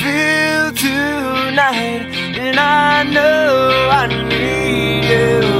feel tonight, and I know I need you.